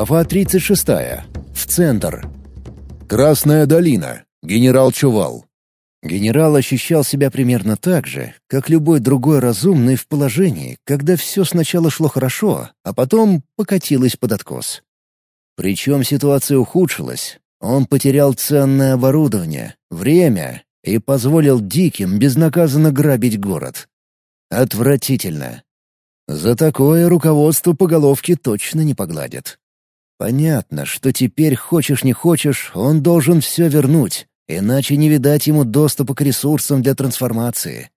Глава 36. В центр. Красная долина. Генерал Чувал. Генерал ощущал себя примерно так же, как любой другой разумный в положении, когда все сначала шло хорошо, а потом покатилось под откос. Причем ситуация ухудшилась. Он потерял ценное оборудование, время и позволил диким безнаказанно грабить город. Отвратительно. За такое руководство по головке точно не погладят. Понятно, что теперь, хочешь не хочешь, он должен все вернуть, иначе не видать ему доступа к ресурсам для трансформации.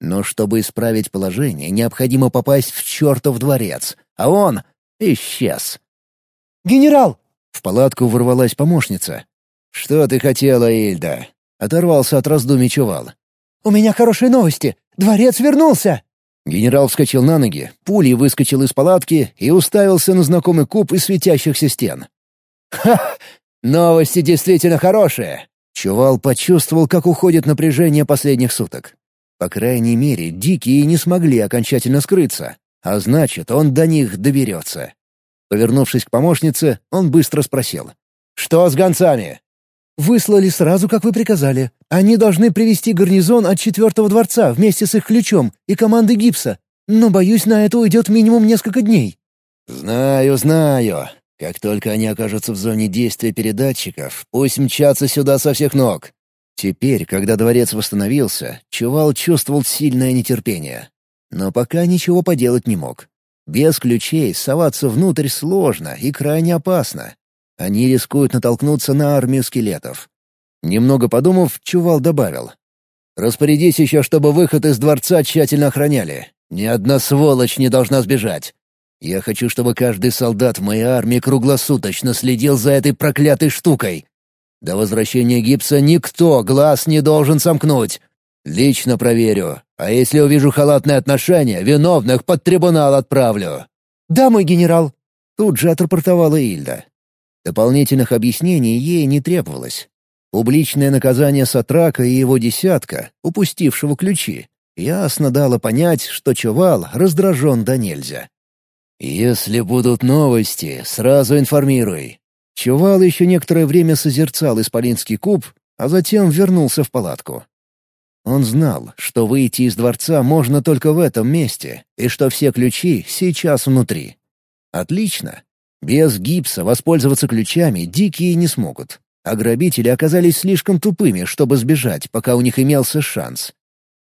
Но чтобы исправить положение, необходимо попасть в чертов дворец, а он исчез. «Генерал!» — в палатку ворвалась помощница. «Что ты хотела, Ильда?» — оторвался от раздумий Чувал. «У меня хорошие новости! Дворец вернулся!» Генерал вскочил на ноги, пулей выскочил из палатки и уставился на знакомый куб из светящихся стен. «Ха! Новости действительно хорошие!» Чувал почувствовал, как уходит напряжение последних суток. По крайней мере, дикие не смогли окончательно скрыться, а значит, он до них доберется. Повернувшись к помощнице, он быстро спросил. «Что с гонцами?» «Выслали сразу, как вы приказали. Они должны привести гарнизон от четвертого дворца вместе с их ключом и командой гипса. Но, боюсь, на это уйдет минимум несколько дней». «Знаю, знаю. Как только они окажутся в зоне действия передатчиков, пусть мчатся сюда со всех ног». Теперь, когда дворец восстановился, Чувал чувствовал сильное нетерпение. Но пока ничего поделать не мог. Без ключей соваться внутрь сложно и крайне опасно. Они рискуют натолкнуться на армию скелетов. Немного подумав, Чувал добавил. «Распорядись еще, чтобы выход из дворца тщательно охраняли. Ни одна сволочь не должна сбежать. Я хочу, чтобы каждый солдат в моей армии круглосуточно следил за этой проклятой штукой. До возвращения гипса никто глаз не должен сомкнуть. Лично проверю, а если увижу халатное отношение, виновных под трибунал отправлю». «Да, мой генерал», — тут же отрапортовала Ильда. Дополнительных объяснений ей не требовалось. Публичное наказание Сатрака и его десятка, упустившего ключи, ясно дало понять, что Чувал раздражен до нельзя. «Если будут новости, сразу информируй». Чувал еще некоторое время созерцал исполинский куб, а затем вернулся в палатку. Он знал, что выйти из дворца можно только в этом месте, и что все ключи сейчас внутри. Отлично. Без гипса воспользоваться ключами дикие не смогут а грабители оказались слишком тупыми, чтобы сбежать, пока у них имелся шанс.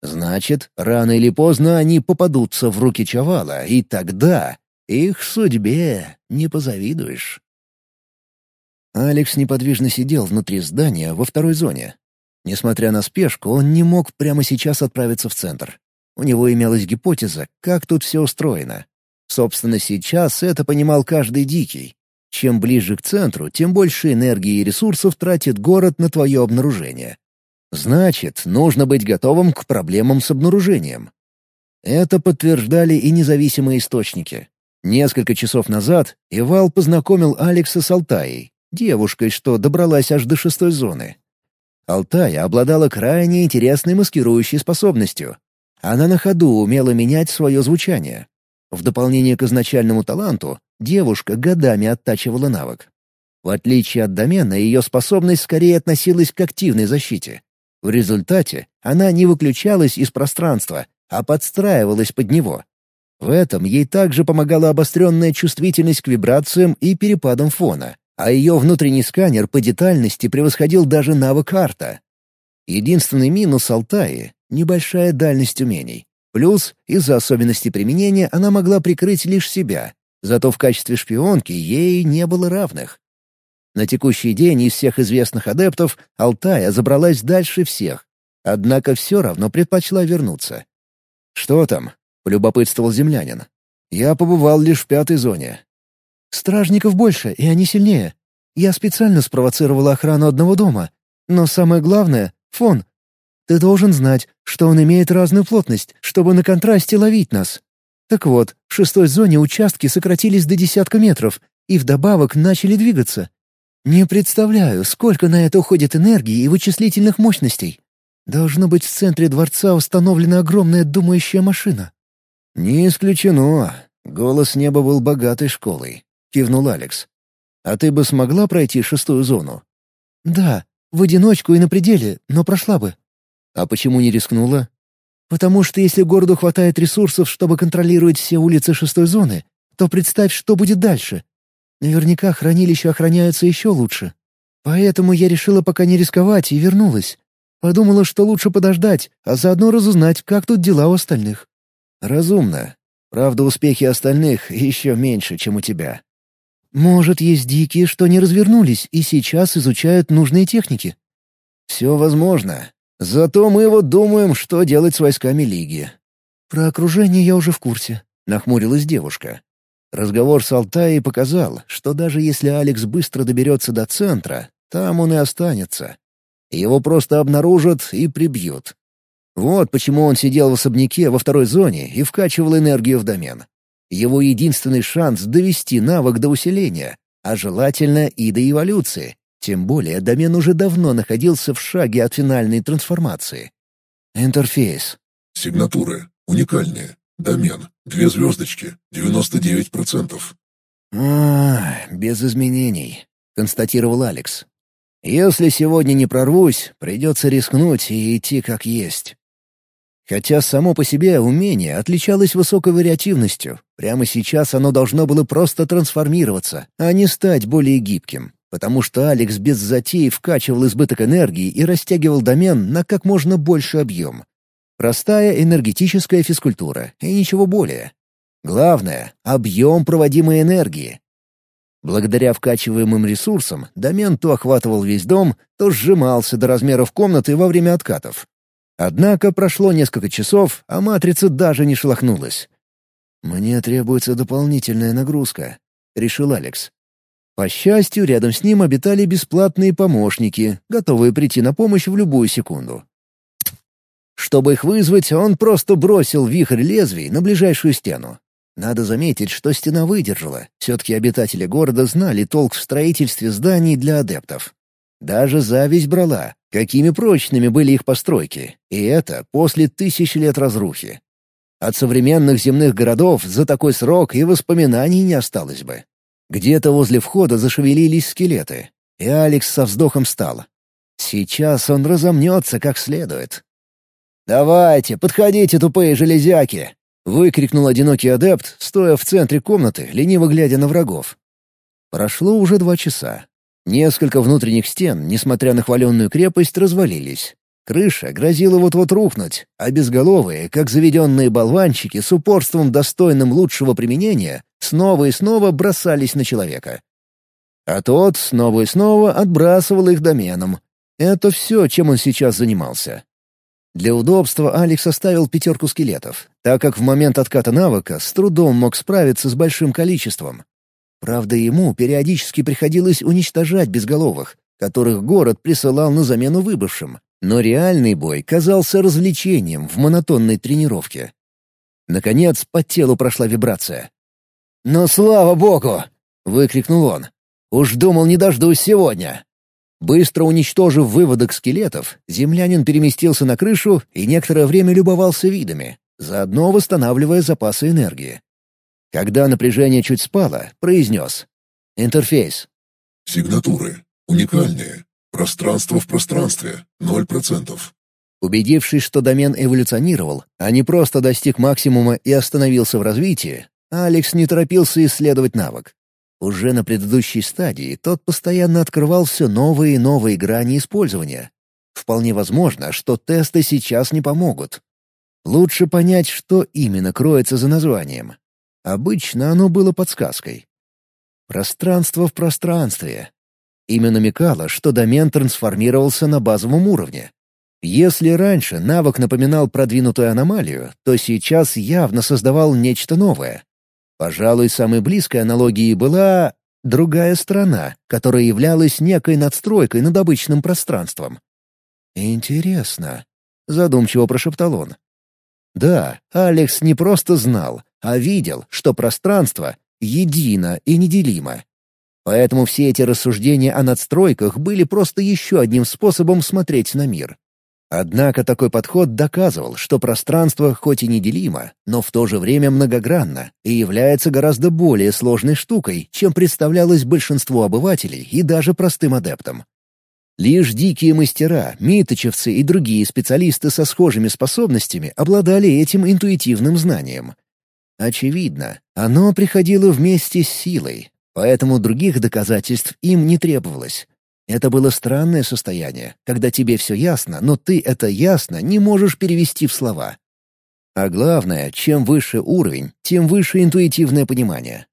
Значит, рано или поздно они попадутся в руки Чавала, и тогда их судьбе не позавидуешь. Алекс неподвижно сидел внутри здания во второй зоне. Несмотря на спешку, он не мог прямо сейчас отправиться в центр. У него имелась гипотеза, как тут все устроено. Собственно, сейчас это понимал каждый дикий. Чем ближе к центру, тем больше энергии и ресурсов тратит город на твое обнаружение. Значит, нужно быть готовым к проблемам с обнаружением. Это подтверждали и независимые источники. Несколько часов назад Ивал познакомил Алекса с Алтаей, девушкой, что добралась аж до шестой зоны. Алтая обладала крайне интересной маскирующей способностью. Она на ходу умела менять свое звучание. В дополнение к изначальному таланту, девушка годами оттачивала навык. В отличие от домена, ее способность скорее относилась к активной защите. В результате она не выключалась из пространства, а подстраивалась под него. В этом ей также помогала обостренная чувствительность к вибрациям и перепадам фона, а ее внутренний сканер по детальности превосходил даже навык арта. Единственный минус Алтаи — небольшая дальность умений. Плюс, из-за особенностей применения, она могла прикрыть лишь себя, зато в качестве шпионки ей не было равных. На текущий день из всех известных адептов Алтая забралась дальше всех, однако все равно предпочла вернуться. «Что там?» — полюбопытствовал землянин. «Я побывал лишь в пятой зоне». «Стражников больше, и они сильнее. Я специально спровоцировала охрану одного дома. Но самое главное — фон. Ты должен знать, что он имеет разную плотность, чтобы на контрасте ловить нас. Так вот, в шестой зоне участки сократились до десятка метров и вдобавок начали двигаться. Не представляю, сколько на это уходит энергии и вычислительных мощностей. Должно быть, в центре дворца установлена огромная думающая машина. «Не исключено. Голос неба был богатой школой», — кивнул Алекс. А ты бы смогла пройти шестую зону? Да, в одиночку и на пределе, но прошла бы. А почему не рискнула? Потому что если городу хватает ресурсов, чтобы контролировать все улицы шестой зоны, то представь, что будет дальше. Наверняка хранилища охраняются еще лучше. Поэтому я решила пока не рисковать и вернулась. Подумала, что лучше подождать, а заодно разузнать, как тут дела у остальных. Разумно. Правда, успехи остальных еще меньше, чем у тебя. Может, есть дикие, что не развернулись и сейчас изучают нужные техники. Все возможно. Зато мы вот думаем, что делать с войсками Лиги. Про окружение я уже в курсе. Нахмурилась девушка. Разговор с Алтаей показал, что даже если Алекс быстро доберется до центра, там он и останется. Его просто обнаружат и прибьют. Вот почему он сидел в особняке во второй зоне и вкачивал энергию в домен. Его единственный шанс довести навык до усиления, а желательно и до эволюции. Тем более домен уже давно находился в шаге от финальной трансформации. Интерфейс. Сигнатуры. Уникальные. Домен. Две звездочки. 99%. «А, без изменений», — констатировал Алекс. «Если сегодня не прорвусь, придется рискнуть и идти как есть». Хотя само по себе умение отличалось высокой вариативностью, прямо сейчас оно должно было просто трансформироваться, а не стать более гибким, потому что Алекс без затей вкачивал избыток энергии и растягивал домен на как можно больше объем. Простая энергетическая физкультура, и ничего более. Главное — объем проводимой энергии. Благодаря вкачиваемым ресурсам домен то охватывал весь дом, то сжимался до размеров комнаты во время откатов. Однако прошло несколько часов, а матрица даже не шелохнулась. «Мне требуется дополнительная нагрузка», — решил Алекс. По счастью, рядом с ним обитали бесплатные помощники, готовые прийти на помощь в любую секунду. Чтобы их вызвать, он просто бросил вихрь лезвий на ближайшую стену. Надо заметить, что стена выдержала. Все-таки обитатели города знали толк в строительстве зданий для адептов. Даже зависть брала, какими прочными были их постройки, и это после тысяч лет разрухи. От современных земных городов за такой срок и воспоминаний не осталось бы. Где-то возле входа зашевелились скелеты, и Алекс со вздохом встал. Сейчас он разомнется как следует. «Давайте, подходите, тупые железяки!» — выкрикнул одинокий адепт, стоя в центре комнаты, лениво глядя на врагов. Прошло уже два часа. Несколько внутренних стен, несмотря на хваленную крепость, развалились. Крыша грозила вот-вот рухнуть, а безголовые, как заведенные болванчики с упорством достойным лучшего применения, снова и снова бросались на человека. А тот снова и снова отбрасывал их доменом. Это все, чем он сейчас занимался. Для удобства Алекс оставил пятерку скелетов, так как в момент отката навыка с трудом мог справиться с большим количеством. Правда, ему периодически приходилось уничтожать безголовых, которых город присылал на замену выбывшим. Но реальный бой казался развлечением в монотонной тренировке. Наконец, по телу прошла вибрация. «Ну, слава богу!» — выкрикнул он. «Уж думал, не дождусь сегодня!» Быстро уничтожив выводок скелетов, землянин переместился на крышу и некоторое время любовался видами, заодно восстанавливая запасы энергии. Когда напряжение чуть спало, произнес. Интерфейс. Сигнатуры. Уникальные. Пространство в пространстве. Ноль процентов. Убедившись, что домен эволюционировал, а не просто достиг максимума и остановился в развитии, Алекс не торопился исследовать навык. Уже на предыдущей стадии тот постоянно открывал все новые и новые грани использования. Вполне возможно, что тесты сейчас не помогут. Лучше понять, что именно кроется за названием, Обычно оно было подсказкой. Пространство в пространстве. Имя намекало, что домен трансформировался на базовом уровне. Если раньше навык напоминал продвинутую аномалию, то сейчас явно создавал нечто новое. Пожалуй, самой близкой аналогией была другая страна, которая являлась некой надстройкой над обычным пространством. «Интересно», — задумчиво прошептал он. Да, Алекс не просто знал, а видел, что пространство едино и неделимо. Поэтому все эти рассуждения о надстройках были просто еще одним способом смотреть на мир. Однако такой подход доказывал, что пространство хоть и неделимо, но в то же время многогранно и является гораздо более сложной штукой, чем представлялось большинству обывателей и даже простым адептам. Лишь дикие мастера, миточевцы и другие специалисты со схожими способностями обладали этим интуитивным знанием. Очевидно, оно приходило вместе с силой, поэтому других доказательств им не требовалось. Это было странное состояние, когда тебе все ясно, но ты это ясно не можешь перевести в слова. А главное, чем выше уровень, тем выше интуитивное понимание.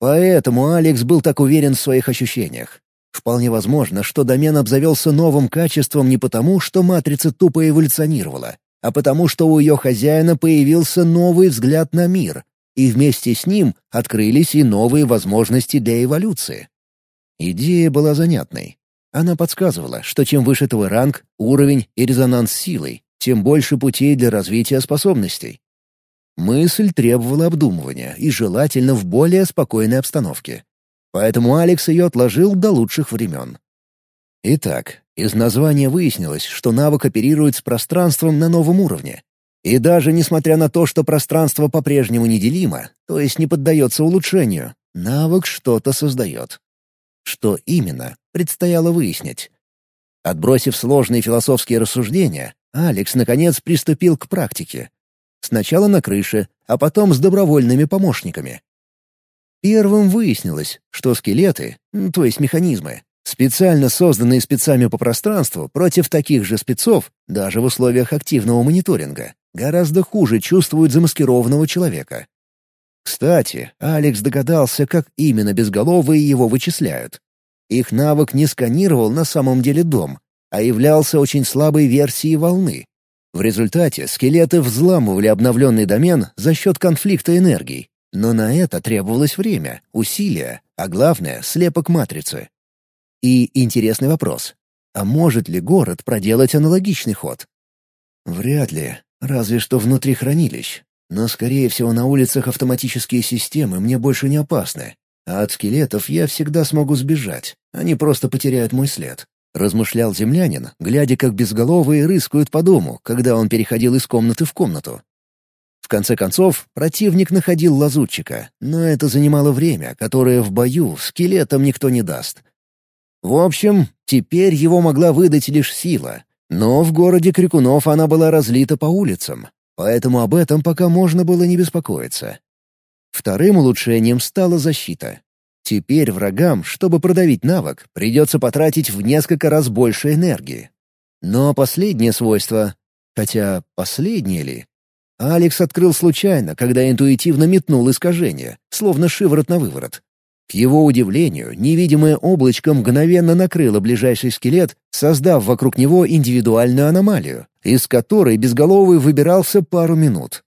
Поэтому Алекс был так уверен в своих ощущениях. Вполне возможно, что домен обзавелся новым качеством не потому, что матрица тупо эволюционировала, а потому что у ее хозяина появился новый взгляд на мир, и вместе с ним открылись и новые возможности для эволюции. Идея была занятной. Она подсказывала, что чем выше твой ранг, уровень и резонанс силой, тем больше путей для развития способностей. Мысль требовала обдумывания и желательно в более спокойной обстановке. Поэтому Алекс ее отложил до лучших времен. Итак, из названия выяснилось, что навык оперирует с пространством на новом уровне. И даже несмотря на то, что пространство по-прежнему неделимо, то есть не поддается улучшению, навык что-то создает. Что именно, предстояло выяснить. Отбросив сложные философские рассуждения, Алекс, наконец, приступил к практике. Сначала на крыше, а потом с добровольными помощниками. Первым выяснилось, что скелеты, то есть механизмы, специально созданные спецами по пространству против таких же спецов, даже в условиях активного мониторинга, гораздо хуже чувствуют замаскированного человека. Кстати, Алекс догадался, как именно безголовые его вычисляют. Их навык не сканировал на самом деле дом, а являлся очень слабой версией волны. В результате скелеты взламывали обновленный домен за счет конфликта энергий. Но на это требовалось время, усилия, а главное — слепок матрицы. И интересный вопрос. А может ли город проделать аналогичный ход? Вряд ли, разве что внутри хранилищ. Но, скорее всего, на улицах автоматические системы мне больше не опасны. А от скелетов я всегда смогу сбежать. Они просто потеряют мой след. Размышлял землянин, глядя, как безголовые рыскают по дому, когда он переходил из комнаты в комнату. В конце концов, противник находил лазутчика, но это занимало время, которое в бою скелетам никто не даст. В общем, теперь его могла выдать лишь сила, но в городе Крикунов она была разлита по улицам, поэтому об этом пока можно было не беспокоиться. Вторым улучшением стала защита. Теперь врагам, чтобы продавить навык, придется потратить в несколько раз больше энергии. Но последнее свойство... Хотя последнее ли? Алекс открыл случайно, когда интуитивно метнул искажение, словно шиворот на выворот. К его удивлению, невидимое облачко мгновенно накрыло ближайший скелет, создав вокруг него индивидуальную аномалию, из которой безголовый выбирался пару минут.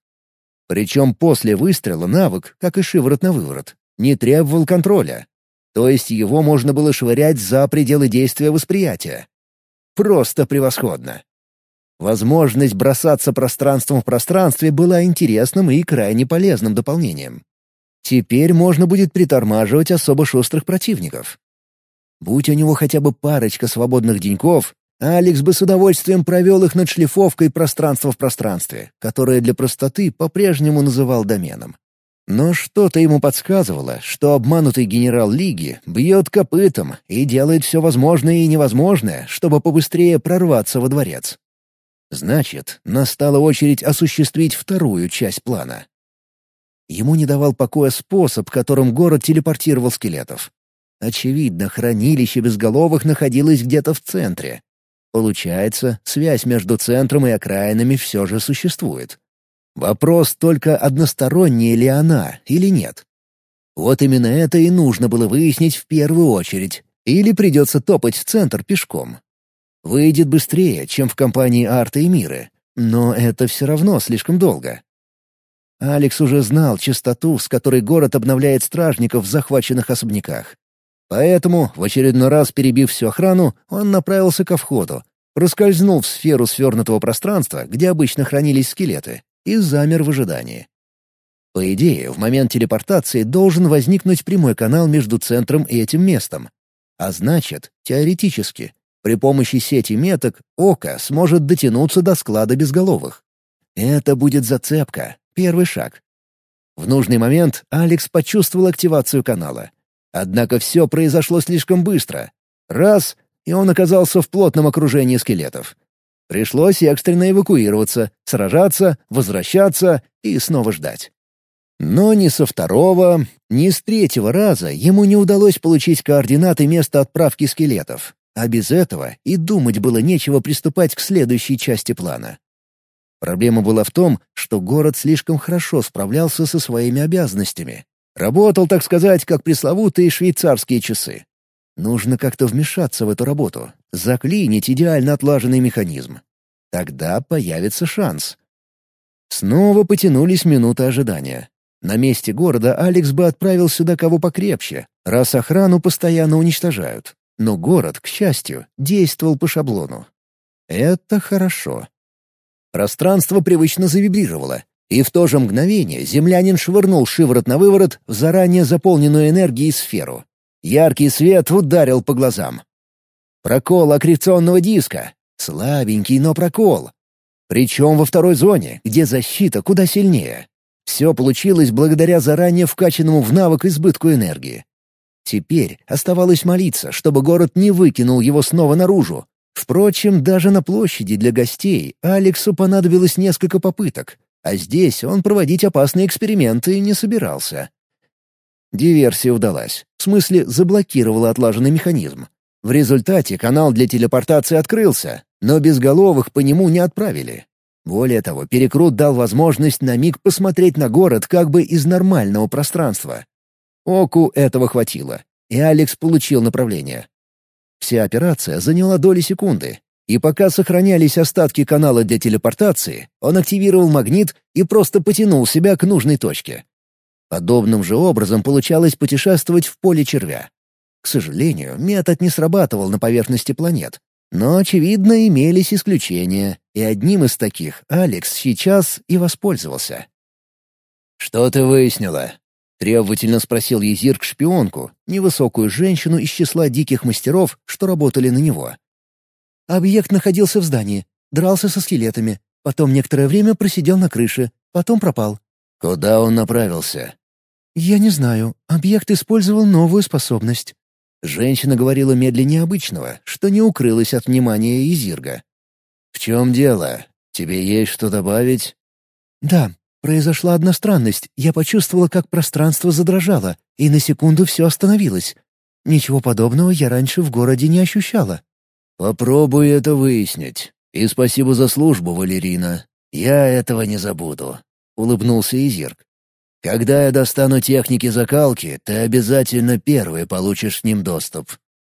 Причем после выстрела навык, как и шиворот на выворот, не требовал контроля. То есть его можно было швырять за пределы действия восприятия. Просто превосходно. Возможность бросаться пространством в пространстве была интересным и крайне полезным дополнением. Теперь можно будет притормаживать особо шустрых противников. Будь у него хотя бы парочка свободных деньков, Алекс бы с удовольствием провел их над шлифовкой пространства в пространстве, которое для простоты по-прежнему называл доменом. Но что-то ему подсказывало, что обманутый генерал Лиги бьет копытом и делает все возможное и невозможное, чтобы побыстрее прорваться во дворец. Значит, настала очередь осуществить вторую часть плана. Ему не давал покоя способ, которым город телепортировал скелетов. Очевидно, хранилище безголовых находилось где-то в центре. Получается, связь между центром и окраинами все же существует. Вопрос только, односторонняя ли она или нет. Вот именно это и нужно было выяснить в первую очередь. Или придется топать в центр пешком. Выйдет быстрее, чем в компании Арта и Миры, но это все равно слишком долго. Алекс уже знал частоту, с которой город обновляет стражников в захваченных особняках. Поэтому, в очередной раз перебив всю охрану, он направился ко входу, проскользнул в сферу свернутого пространства, где обычно хранились скелеты, и замер в ожидании. По идее, в момент телепортации должен возникнуть прямой канал между центром и этим местом. А значит, теоретически, При помощи сети меток Ока сможет дотянуться до склада безголовых. Это будет зацепка, первый шаг. В нужный момент Алекс почувствовал активацию канала. Однако все произошло слишком быстро. Раз — и он оказался в плотном окружении скелетов. Пришлось экстренно эвакуироваться, сражаться, возвращаться и снова ждать. Но ни со второго, ни с третьего раза ему не удалось получить координаты места отправки скелетов. А без этого и думать было нечего приступать к следующей части плана. Проблема была в том, что город слишком хорошо справлялся со своими обязанностями. Работал, так сказать, как пресловутые швейцарские часы. Нужно как-то вмешаться в эту работу, заклинить идеально отлаженный механизм. Тогда появится шанс. Снова потянулись минуты ожидания. На месте города Алекс бы отправил сюда кого покрепче, раз охрану постоянно уничтожают. Но город, к счастью, действовал по шаблону. Это хорошо. Пространство привычно завибрировало, и в то же мгновение землянин швырнул шиворот на выворот в заранее заполненную энергией сферу. Яркий свет ударил по глазам. Прокол аккреционного диска. Слабенький, но прокол. Причем во второй зоне, где защита куда сильнее. Все получилось благодаря заранее вкачанному в навык избытку энергии. Теперь оставалось молиться, чтобы город не выкинул его снова наружу. Впрочем, даже на площади для гостей Алексу понадобилось несколько попыток, а здесь он проводить опасные эксперименты не собирался. Диверсия удалась. В смысле, заблокировала отлаженный механизм. В результате канал для телепортации открылся, но безголовых по нему не отправили. Более того, перекрут дал возможность на миг посмотреть на город как бы из нормального пространства. Оку этого хватило, и Алекс получил направление. Вся операция заняла доли секунды, и пока сохранялись остатки канала для телепортации, он активировал магнит и просто потянул себя к нужной точке. Подобным же образом получалось путешествовать в поле червя. К сожалению, метод не срабатывал на поверхности планет. Но, очевидно, имелись исключения, и одним из таких Алекс сейчас и воспользовался. «Что ты выяснила?» Требовательно спросил Езирк шпионку, невысокую женщину из числа диких мастеров, что работали на него. Объект находился в здании, дрался со скелетами, потом некоторое время просидел на крыше, потом пропал. Куда он направился? Я не знаю. Объект использовал новую способность. Женщина говорила медленнее обычного, что не укрылась от внимания Изирга. «В чем дело? Тебе есть что добавить?» «Да, Произошла одна странность. Я почувствовала, как пространство задрожало, и на секунду все остановилось. Ничего подобного я раньше в городе не ощущала. «Попробуй это выяснить. И спасибо за службу, Валерина. Я этого не забуду», — улыбнулся Изирк. «Когда я достану техники закалки, ты обязательно первый получишь к ним доступ.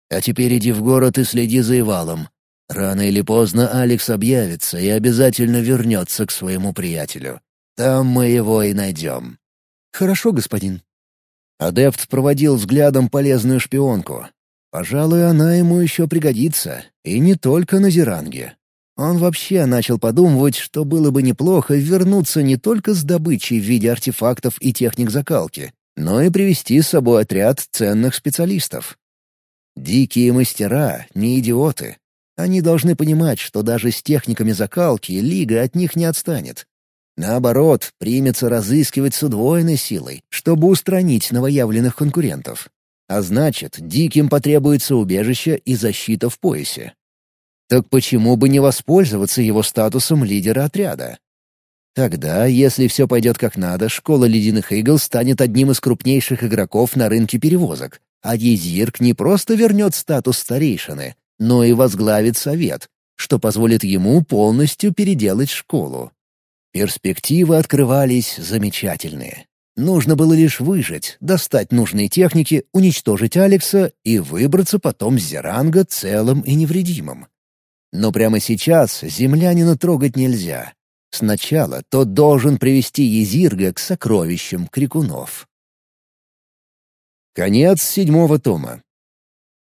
А теперь иди в город и следи за Ивалом. Рано или поздно Алекс объявится и обязательно вернется к своему приятелю. Там мы его и найдем». «Хорошо, господин». Адепт проводил взглядом полезную шпионку. Пожалуй, она ему еще пригодится, и не только на Зеранге. Он вообще начал подумывать, что было бы неплохо вернуться не только с добычей в виде артефактов и техник закалки, но и привести с собой отряд ценных специалистов. Дикие мастера — не идиоты. Они должны понимать, что даже с техниками закалки Лига от них не отстанет. Наоборот, примется разыскивать с удвоенной силой, чтобы устранить новоявленных конкурентов. А значит, диким потребуется убежище и защита в поясе. Так почему бы не воспользоваться его статусом лидера отряда? Тогда, если все пойдет как надо, школа ледяных игл станет одним из крупнейших игроков на рынке перевозок, а Езирк не просто вернет статус старейшины, но и возглавит совет, что позволит ему полностью переделать школу. Перспективы открывались замечательные. Нужно было лишь выжить, достать нужные техники, уничтожить Алекса и выбраться потом с Зеранга целым и невредимым. Но прямо сейчас землянина трогать нельзя. Сначала тот должен привести Езирга к сокровищам крикунов. Конец седьмого тома.